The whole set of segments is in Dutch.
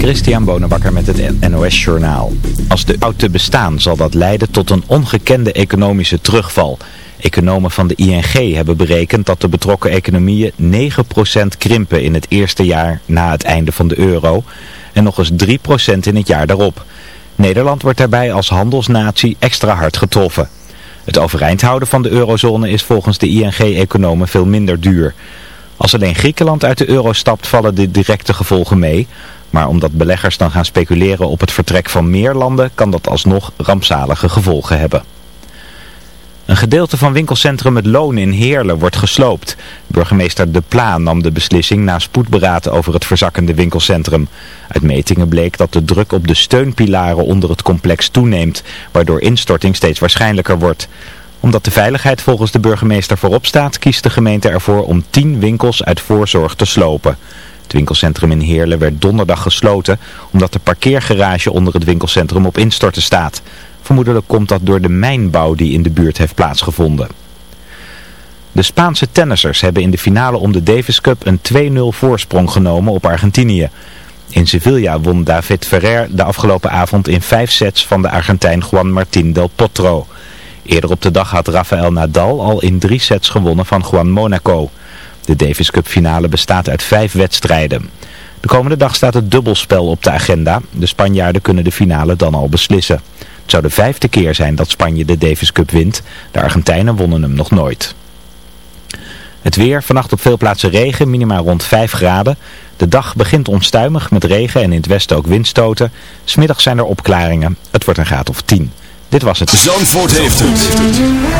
Christian Bonenbakker met het NOS Journaal. Als de oud bestaan zal dat leiden tot een ongekende economische terugval. Economen van de ING hebben berekend dat de betrokken economieën 9% krimpen in het eerste jaar na het einde van de euro en nog eens 3% in het jaar daarop. Nederland wordt daarbij als handelsnatie extra hard getroffen. Het overeind houden van de eurozone is volgens de ING-economen veel minder duur. Als alleen Griekenland uit de euro stapt vallen de directe gevolgen mee. Maar omdat beleggers dan gaan speculeren op het vertrek van meer landen kan dat alsnog rampzalige gevolgen hebben. Een gedeelte van winkelcentrum Het Loon in Heerlen wordt gesloopt. Burgemeester De Pla nam de beslissing na spoedberaad over het verzakkende winkelcentrum. Uit metingen bleek dat de druk op de steunpilaren onder het complex toeneemt, waardoor instorting steeds waarschijnlijker wordt omdat de veiligheid volgens de burgemeester voorop staat, kiest de gemeente ervoor om 10 winkels uit voorzorg te slopen. Het winkelcentrum in Heerlen werd donderdag gesloten omdat de parkeergarage onder het winkelcentrum op instorten staat. Vermoedelijk komt dat door de mijnbouw die in de buurt heeft plaatsgevonden. De Spaanse tennissers hebben in de finale om de Davis Cup een 2-0 voorsprong genomen op Argentinië. In Sevilla won David Ferrer de afgelopen avond in vijf sets van de Argentijn Juan Martín del Potro. Eerder op de dag had Rafael Nadal al in drie sets gewonnen van Juan Monaco. De Davis Cup finale bestaat uit vijf wedstrijden. De komende dag staat het dubbelspel op de agenda. De Spanjaarden kunnen de finale dan al beslissen. Het zou de vijfde keer zijn dat Spanje de Davis Cup wint. De Argentijnen wonnen hem nog nooit. Het weer, vannacht op veel plaatsen regen, minimaal rond 5 graden. De dag begint onstuimig met regen en in het westen ook windstoten. Smiddag zijn er opklaringen. Het wordt een graad of 10. Dit was het. Zandvoort heeft het.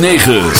106.9